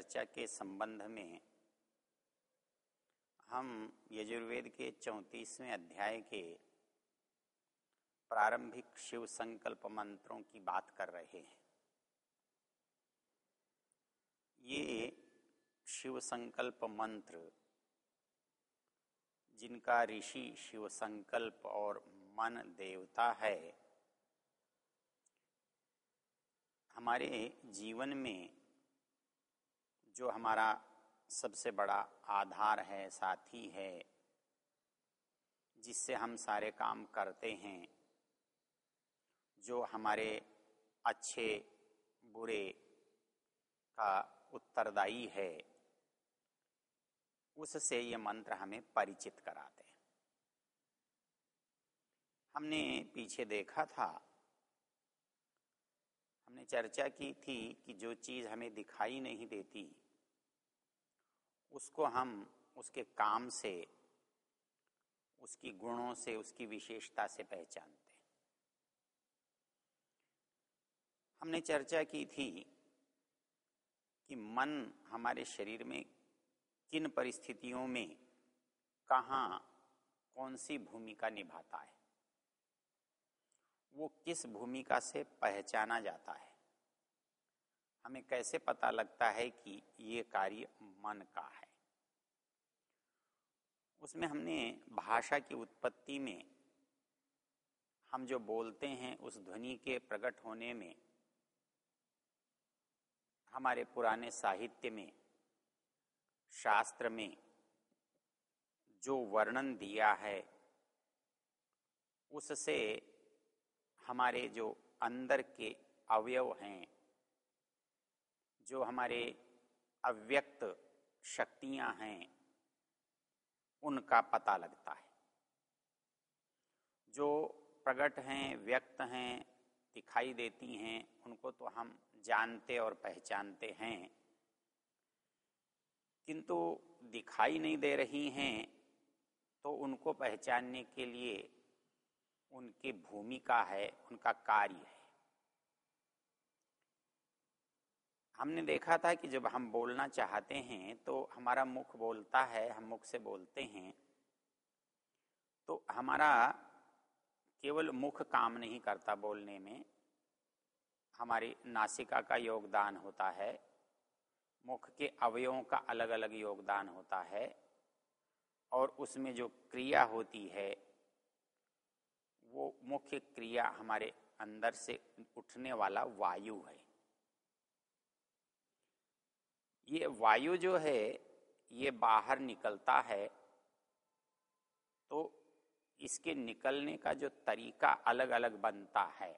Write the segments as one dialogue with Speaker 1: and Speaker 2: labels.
Speaker 1: चर्चा के संबंध में हम यजुर्वेद के चौंतीसवें अध्याय के प्रारंभिक शिव संकल्प मंत्रों की बात कर रहे हैं। ये शिव संकल्प मंत्र, जिनका ऋषि शिव संकल्प और मन देवता है, हमारे जीवन में जो हमारा सबसे बड़ा आधार है, साथी है, जिससे हम सारे काम करते हैं, जो हमारे अच्छे, बुरे का उत्तरदायी है, उससे ये मंत्र हमें परिचित कराते हैं। हमने पीछे देखा था, हमने चर्चा की थी कि जो चीज़ हमें दिखाई नहीं देती उसको हम उसके काम से, उसकी गुणों से, उसकी विशेषता से पहचानते हैं। हमने चर्चा की थी कि मन हमारे शरीर में किन परिस्थितियों में कहाँ कौन सी भूमिका निभाता है, वो किस भूमिका से पहचाना जाता है। हमें कैसे पता लगता है कि ये कार्य मन का है? उसमें हमने भाषा की उत्पत्ति में, हम जो बोलते हैं उस ध्वनि के प्रकट होने में, हमारे पुराने साहित्य में, शास्त्र में, जो वर्णन दिया है, उससे हमारे जो अंदर के अवयव हैं, जो हमारे अव्यक्त शक्तियाँ हैं उनका पता लगता है। जो प्रकट हैं, व्यक्त हैं, दिखाई देती हैं, उनको तो हम जानते और पहचानते हैं। किंतु दिखाई नहीं दे रही हैं तो उनको पहचानने के लिए उनकी भूमिका है, उनका कार्य है। हमने देखा था कि जब हम बोलना चाहते हैं तो हमारा मुख बोलता है, हम मुख से बोलते हैं। तो हमारा केवल मुख काम नहीं करता बोलने में। हमारी नासिका का योगदान होता है। मुख के अवयवों का अलग अलग योगदान होता है। और उसमें जो क्रिया होती है, वो मुख्य क्रिया हमारे अंदर से उठने वाला वायु है। ये वायु जो है, ये बाहर निकलता है तो इसके निकलने का जो तरीका अलग अलग बनता है।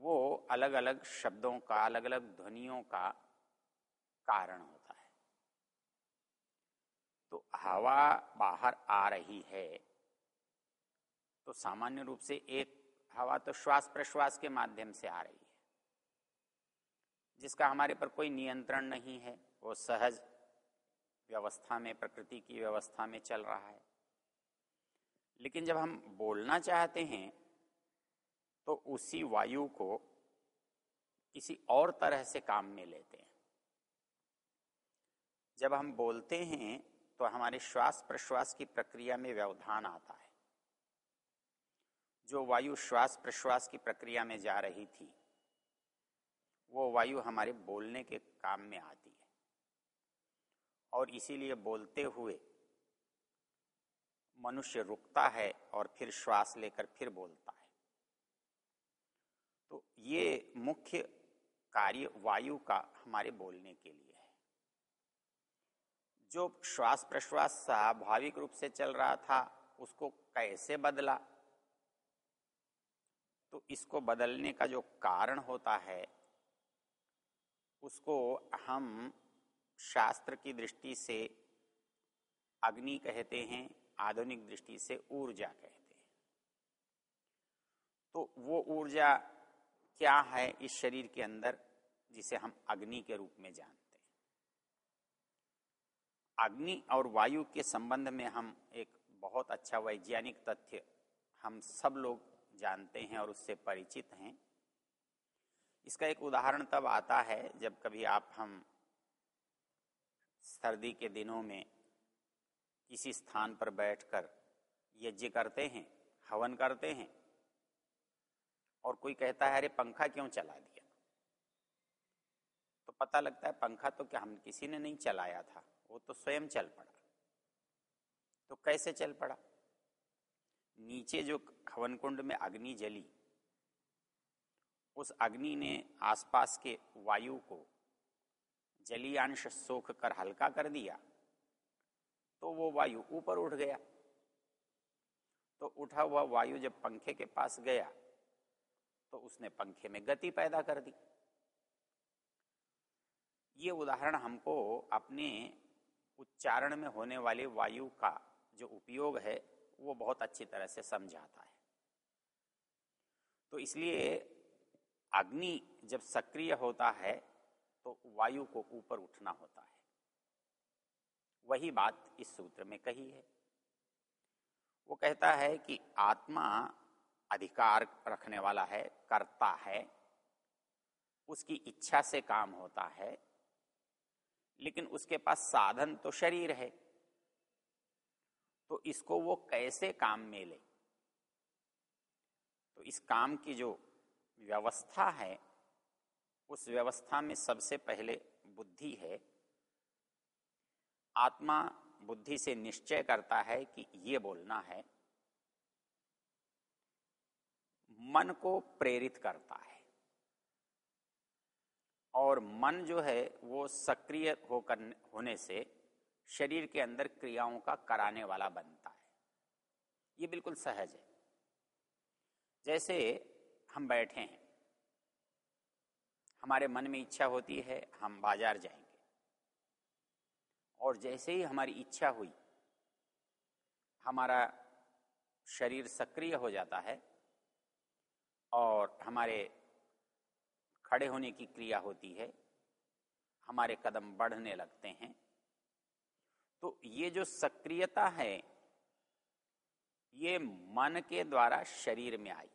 Speaker 1: वो अलग अलग शब्दों का अलग अलग ध्वनियों का कारण होता है। तो हवा बाहर आ रही है तो सामान्य रूप से एक हवा तो श्वास प्रश्वास के माध्यम से आ रही है। जिसका हमारे पर कोई नियंत्रण नहीं है, वो सहज व्यवस्था में, प्रकृति की व्यवस्था में चल रहा है। लेकिन जब हम बोलना चाहते हैं तो उसी वायु को किसी और तरह से काम में लेते हैं। जब हम बोलते हैं तो हमारे श्वास प्रश्वास की प्रक्रिया में व्यवधान आता है। जो वायु श्वास प्रश्वास की प्रक्रिया में जा रही थी वो वायु हमारे बोलने के काम में आती है। और इसीलिए बोलते हुए मनुष्य रुकता है और फिर श्वास लेकर फिर बोलता है। तो ये मुख्य कार्य वायु का हमारे बोलने के लिए है। जो श्वास प्रश्वास स्वाभाविक रूप से चल रहा था, उसको कैसे बदला? तो इसको बदलने का जो कारण होता है उसको हम शास्त्र की दृष्टि से अग्नि कहते हैं, आधुनिक दृष्टि से ऊर्जा कहते हैं। तो वो ऊर्जा क्या है इस शरीर के अंदर जिसे हम अग्नि के रूप में जानते हैं? अग्नि और वायु के संबंध में हम एक बहुत अच्छा वैज्ञानिक तथ्य हम सब लोग जानते हैं और उससे परिचित हैं। इसका एक उदाहरण तब आता है जब कभी आप हम सर्दी के दिनों में किसी स्थान पर बैठकर यज्ञ करते हैं, हवन करते हैं, और कोई कहता है, अरे, पंखा क्यों चला दिया? तो पता लगता है पंखा तो क्या हम किसी ने नहीं चलाया था, वो तो स्वयं चल पड़ा। तो कैसे चल पड़ा? नीचे जो हवन कुंड में अग्नि जली उस अग्नि ने आसपास के वायु को जलीयांश सोख कर हल्का कर दिया तो वो वायु ऊपर उठ गया। तो उठा हुआ वायु जब पंखे के पास गया तो उसने पंखे में गति पैदा कर दी। ये उदाहरण हमको अपने उच्चारण में होने वाले वायु का जो उपयोग है, वो बहुत अच्छी तरह से समझाता है। तो इसलिए अग्नि जब सक्रिय होता है तो वायु को ऊपर उठना होता है। वही बात इस सूत्र में कही है। वो कहता है कि आत्मा अधिकार रखने वाला है, करता है, उसकी इच्छा से काम होता है, लेकिन उसके पास साधन तो शरीर है। तो इसको वो कैसे काम में ले? तो इस काम की जो व्यवस्था है, उस व्यवस्था में सबसे पहले बुद्धि है। आत्मा बुद्धि से निश्चय करता है कि ये बोलना है। मन को प्रेरित करता है। और मन जो है, वो सक्रिय होकर होने से शरीर के अंदर क्रियाओं का कराने वाला बनता है। ये बिल्कुल सहज है। जैसे हम बैठे हैं। हमारे मन में इच्छा होती है, हम बाज़ार जाएँगे। और जैसे ही हमारी इच्छा हुई, हमारा शरीर सक्रिय हो जाता है और हमारे खड़े होने की क्रिया होती है, हमारे कदम बढ़ने लगते हैं तो ये जो सक्रियता है, ये मन के द्वारा शरीर में आई।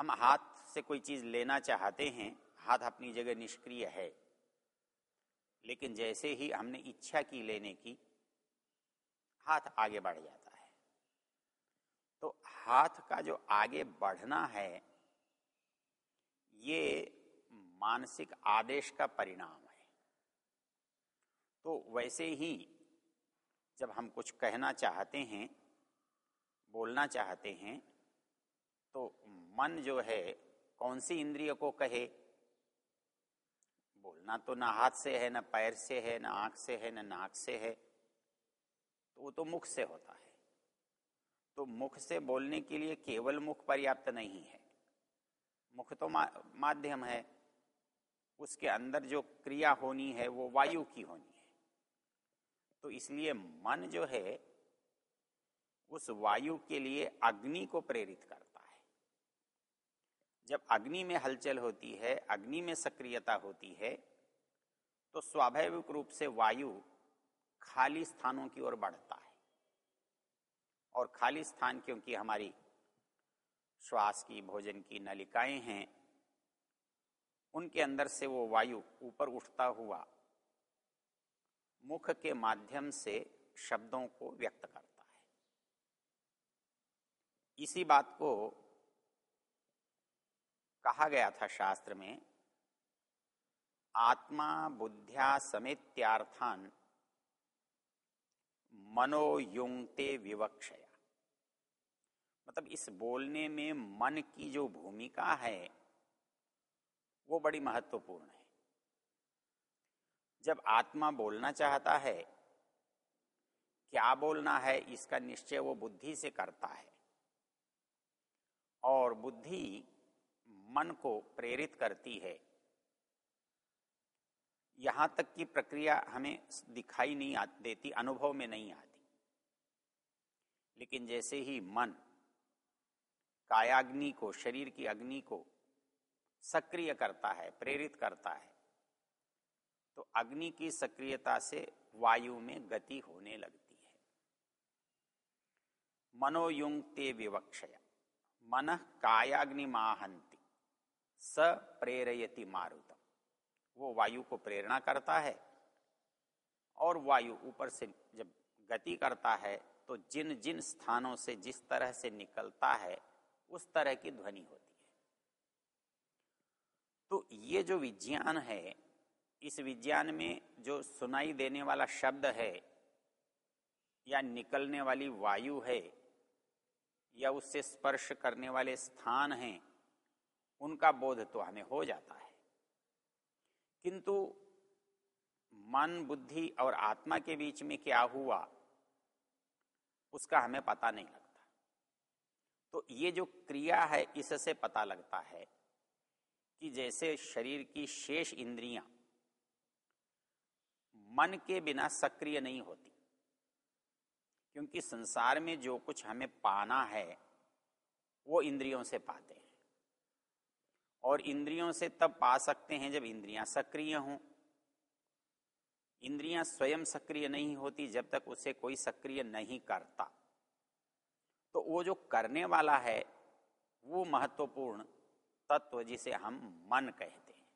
Speaker 1: हम हाथ से कोई चीज़ लेना चाहते हैं, हाथ अपनी जगह निष्क्रिय है। लेकिन जैसे ही हमने इच्छा की लेने की, हाथ आगे बढ़ जाता है। तो हाथ का जो आगे बढ़ना है, ये मानसिक आदेश का परिणाम है। तो वैसे ही जब हम कुछ कहना चाहते हैं, बोलना चाहते हैं तो मन जो है कौन सी इंद्रिय को कहे? बोलना तो ना हाथ से है ना पैर से है ना आँख से है ना नाक से है। तो वो तो मुख से होता है। तो मुख से बोलने के लिए केवल मुख पर्याप्त नहीं है। मुख तो मा, माध्यम है। उसके अंदर जो क्रिया होनी है वो वायु की होनी है। तो इसलिए मन जो है उस वायु के लिए अग्नि को प्रेरित करता है। जब अग्नि में हलचल होती है, अग्नि में सक्रियता होती है तो स्वाभाविक रूप से वायु खाली स्थानों की ओर बढ़ता है। और खाली स्थान क्योंकि हमारी श्वास की, भोजन की नलिकाएँ हैं, उनके अंदर से वो वायु ऊपर उठता हुआ मुख के माध्यम से शब्दों को व्यक्त करता है। इसी बात को कहा गया था शास्त्र में, आत्मा बुद्ध्या समेत्यार्थान मनोयुंगते विवक्षया। मतलब इस बोलने में मन की जो भूमिका है, वो बड़ी महत्वपूर्ण है। जब आत्मा बोलना चाहता है, क्या बोलना है, इसका निश्चय वो बुद्धि से करता है। और बुद्धि मन को प्रेरित करती है। यहाँ तक की प्रक्रिया हमें दिखाई नहीं देती, अनुभव में नहीं आती। लेकिन जैसे ही मन कायाग्नि को, शरीर की अग्नि को सक्रिय करता है, प्रेरित करता है तो अग्नि की सक्रियता से वायु में गति होने लगती है। मनोयुंग विवक्षया। मन कायाग्नि माहंती स प्रेरयति मारुतम। वो वायु को प्रेरणा करता है और वायु ऊपर से जब गति करता है तो जिन जिन स्थानों से, जिस तरह से निकलता है, उस तरह की ध्वनि होती है। तो ये जो विज्ञान है, इस विज्ञान में जो सुनाई देने वाला शब्द है, या निकलने वाली वायु है, या उससे स्पर्श करने वाले स्थान हैं उनका बोध तो हमें हो जाता है। किंतु मन, बुद्धि और आत्मा के बीच में क्या हुआ, उसका हमें पता नहीं लगता। तो ये जो क्रिया है, इससे पता लगता है कि जैसे शरीर की शेष इंद्रियाँ मन के बिना सक्रिय नहीं होती, क्योंकि संसार में जो कुछ हमें पाना है, वो इंद्रियों से पाते हैं। और इंद्रियों से तब पा सकते हैं जब इंद्रियाँ सक्रिय हों। इंद्रियाँ स्वयं सक्रिय नहीं होती जब तक उसे कोई सक्रिय नहीं करता। तो वो जो करने वाला है, वो महत्वपूर्ण तत्व जिसे हम मन कहते हैं।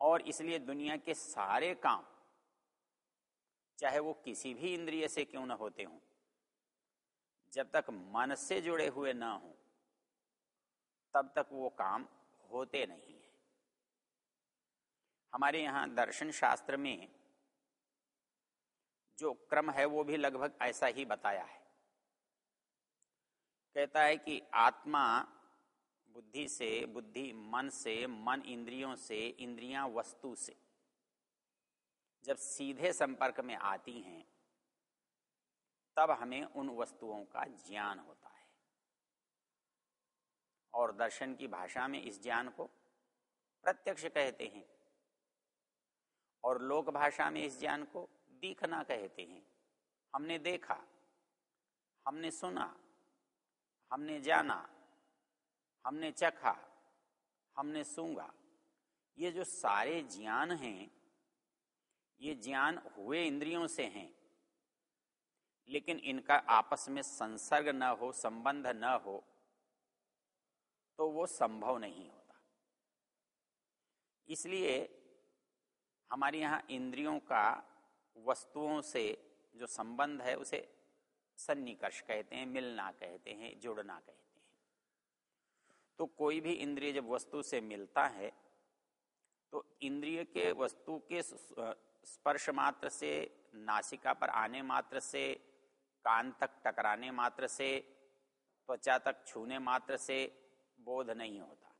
Speaker 1: और इसलिए दुनिया के सारे काम, चाहे वो किसी भी इंद्रिय से क्यों न होते हों, जब तक मन से जुड़े हुए ना हो तब तक वो काम होते नहीं है। हमारे यहाँ दर्शन शास्त्र में जो क्रम है वो भी लगभग ऐसा ही बताया है। कहता है कि आत्मा बुद्धि से, बुद्धि मन से, मन इंद्रियों से, इंद्रियाँ वस्तु से जब सीधे संपर्क में आती हैं, तब हमें उन वस्तुओं का ज्ञान होता है। और दर्शन की भाषा में इस ज्ञान को प्रत्यक्ष कहते हैं और लोक भाषा में इस ज्ञान को दिखना कहते हैं। हमने देखा, हमने सुना, हमने जाना, हमने चखा, हमने सूँगा ये जो सारे ज्ञान हैं, ये ज्ञान हुए इंद्रियों से हैं, लेकिन इनका आपस में संसर्ग न हो, संबंध न हो तो वो संभव नहीं होता। इसलिए हमारे यहाँ इंद्रियों का वस्तुओं से जो संबंध है, उसे सन्निकर्ष कहते हैं, मिलना कहते हैं, जुड़ना कहते हैं। तो कोई भी इंद्रिय जब वस्तु से मिलता है तो इंद्रिय के वस्तु के स्पर्श मात्र से, नासिका पर आने मात्र से, कान तक टकराने मात्र से, त्वचा तक छूने मात्र से बोध नहीं होता।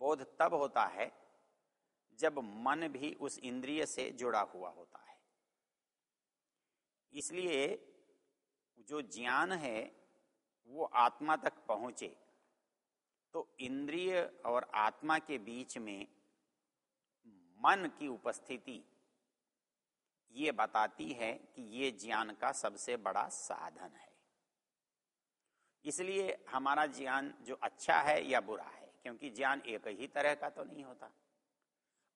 Speaker 1: बोध तब होता है जब मन भी उस इंद्रिय से जुड़ा हुआ होता है। इसलिए जो ज्ञान है, वो आत्मा तक पहुँचे तो इंद्रिय और आत्मा के बीच में मन की उपस्थिति ये बताती है कि ये ज्ञान का सबसे बड़ा साधन है। इसलिए हमारा ज्ञान जो अच्छा है या बुरा है, क्योंकि ज्ञान एक ही तरह का तो नहीं होता।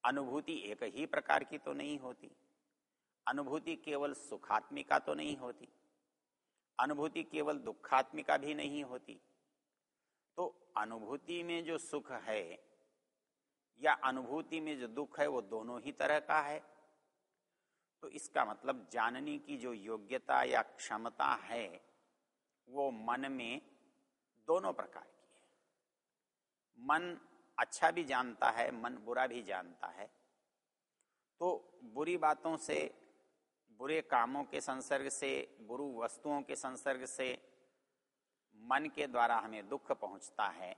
Speaker 1: अनुभूति एक ही प्रकार की तो नहीं होती। अनुभूति केवल सुखात्मिका तो नहीं होती। अनुभूति केवल दुखात्मिका भी नहीं होती। तो अनुभूति में जो सुख है या अनुभूति में जो दुख है वो दोनों ही तरह का है। तो इसका मतलब जानने की जो योग्यता या क्षमता है वो मन में दोनों प्रकार की है। मन अच्छा भी जानता है, मन बुरा भी जानता है। तो बुरी बातों से, बुरे कामों के संसर्ग से, बुरु वस्तुओं के संसर्ग से मन के द्वारा हमें दुख पहुँचता है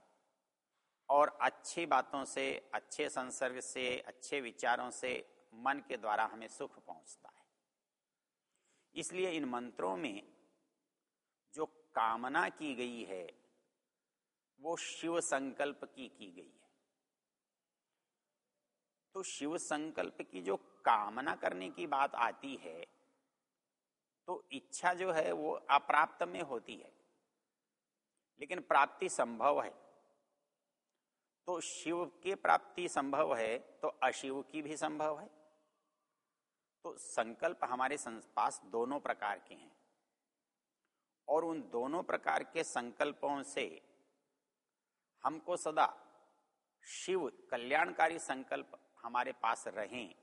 Speaker 1: और अच्छी बातों से, अच्छे संसर्ग से, अच्छे विचारों से मन के द्वारा हमें सुख पहुँचता है। इसलिए इन मंत्रों में कामना की गई है, वो शिव संकल्प की की गई है। तो शिव संकल्प की जो कामना करने की बात आती है तो इच्छा जो है वो अप्राप्त में होती है, लेकिन प्राप्ति संभव है। तो शिव की प्राप्ति संभव है तो अशिव की भी संभव है। तो संकल्प हमारे पास दोनों प्रकार के हैं। और उन दोनों प्रकार के संकल्पों से हमको सदा शिव कल्याणकारी संकल्प हमारे पास रहें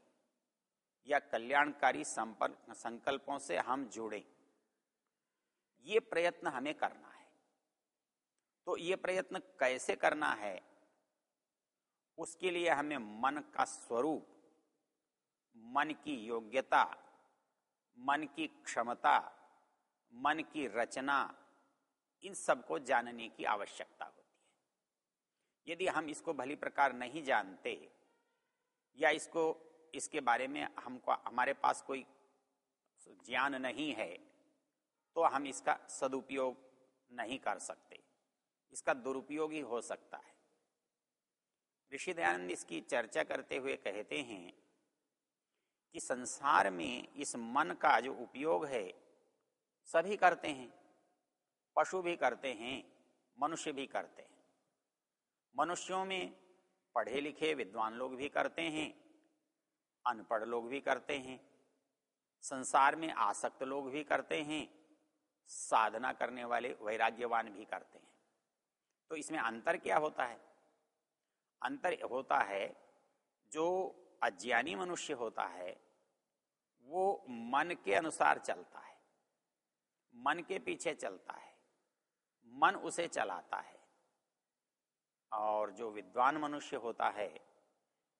Speaker 1: या कल्याणकारी संकल्पों से हम जुड़े। ये प्रयत्न हमें करना है। तो ये प्रयत्न कैसे करना है? उसके लिए हमें मन का स्वरूप, मन की योग्यता, मन की क्षमता मन की रचना, इन सबको जानने की आवश्यकता होती है। यदि हम इसको भली प्रकार नहीं जानते, या इसको, इसके बारे में हमको, हमारे पास कोई ज्ञान नहीं है तो हम इसका सदुपयोग नहीं कर सकते। इसका दुरुपयोग ही हो सकता है। ऋषि दयानंद इसकी चर्चा करते हुए कहते हैं कि संसार में इस मन का जो उपयोग है सभी करते हैं, पशु भी करते हैं, मनुष्य भी करते हैं। मनुष्यों में पढ़े लिखे विद्वान लोग भी करते हैं, अनपढ़ लोग भी करते हैं, संसार में आसक्त लोग भी करते हैं, साधना करने वाले वैराग्यवान भी करते हैं। तो इसमें अंतर क्या होता है? अंतर होता है, जो अज्ञानी मनुष्य होता है, वो मन के अनुसार चलता है। मन के पीछे चलता है, मन उसे चलाता है। और जो विद्वान मनुष्य होता है,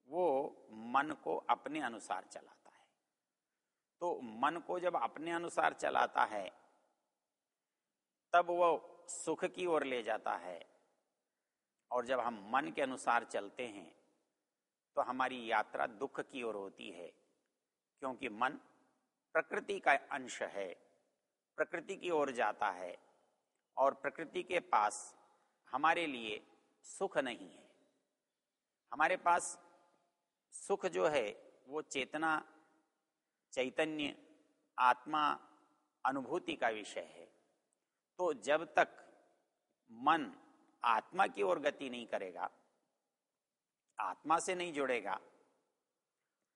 Speaker 1: वो मन को अपने अनुसार चलाता है। तो मन को जब अपने अनुसार चलाता है, तब वो सुख की ओर ले जाता है। और जब हम मन के अनुसार चलते हैं तो हमारी यात्रा दुख की ओर होती है, क्योंकि मन प्रकृति का अंश है। प्रकृति की ओर जाता है और प्रकृति के पास हमारे लिए सुख नहीं है। हमारे पास सुख जो है, वो चेतना, चैतन्य, आत्मा, अनुभूति का विषय है। तो जब तक मन आत्मा की ओर गति नहीं करेगा, आत्मा से नहीं जुड़ेगा,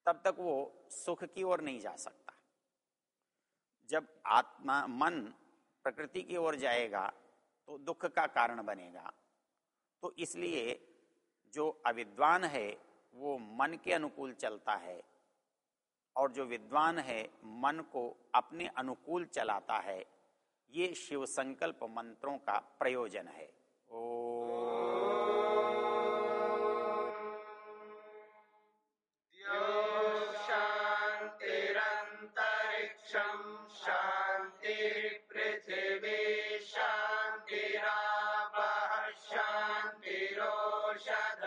Speaker 1: तब तक वो सुख की ओर नहीं जा सकता। जब आत्मा, मन प्रकृति की ओर जाएगा तो दुख का कारण बनेगा। तो इसलिए जो अविद्वान है, वो मन के अनुकूल चलता है। और जो विद्वान है, मन को अपने अनुकूल चलाता है। ये शिव संकल्प मंत्रों का प्रयोजन है।
Speaker 2: षट्